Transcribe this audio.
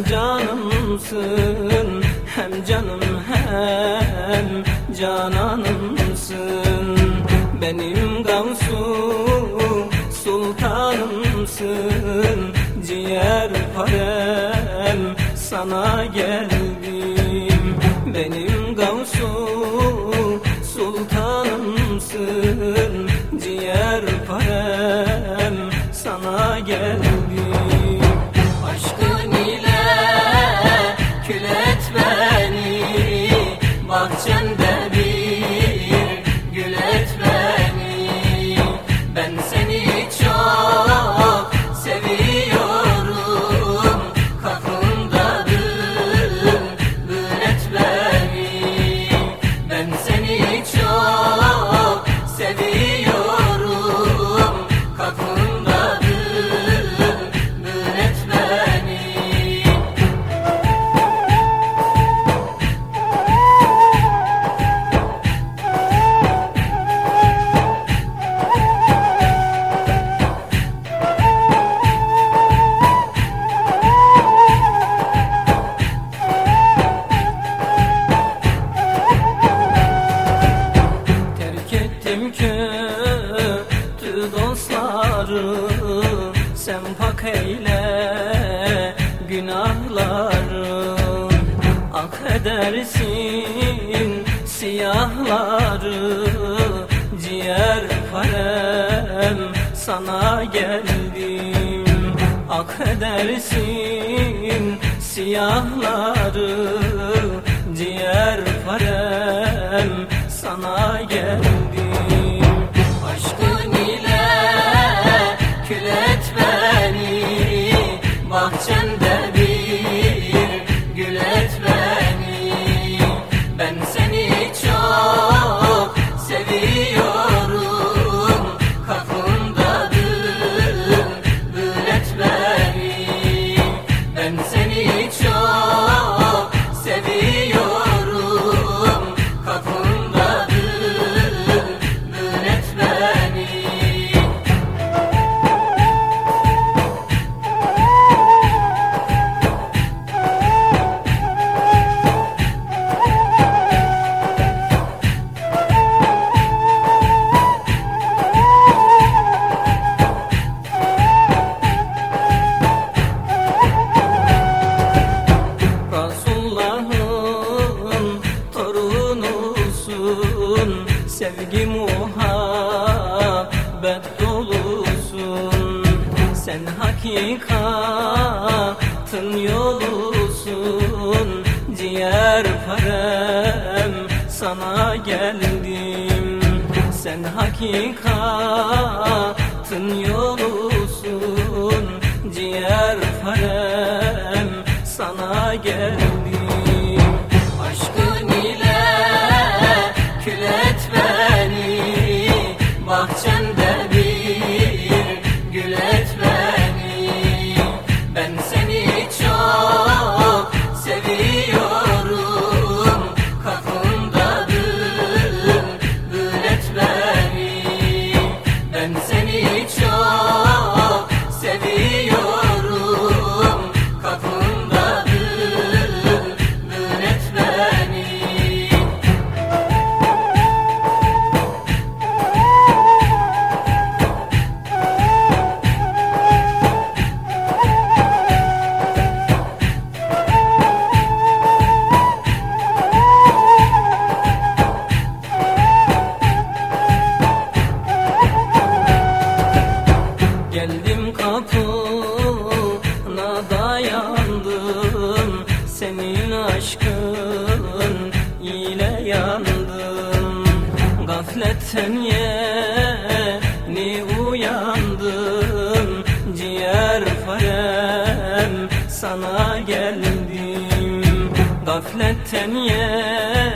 Hem canım hem cananımsın. Benim Gavsu sultanımsın. Ciğer parem sana geldim. Benim Gavsu sultanımsın. Ciğer parem sana geldim edersin siyahları Ciğer parem sana geldim. Ak edersin siyahları Ciğer parem sana geldim Sevgi muhabbet dolusun. Sen hakikatın yolusun. Ciğer parem sana geldim. Sen hakikatın yolusun. Ciğer parem sana geldim Gafletten yeni uyandım Ciğer farem sana geldim. Gafletten yeni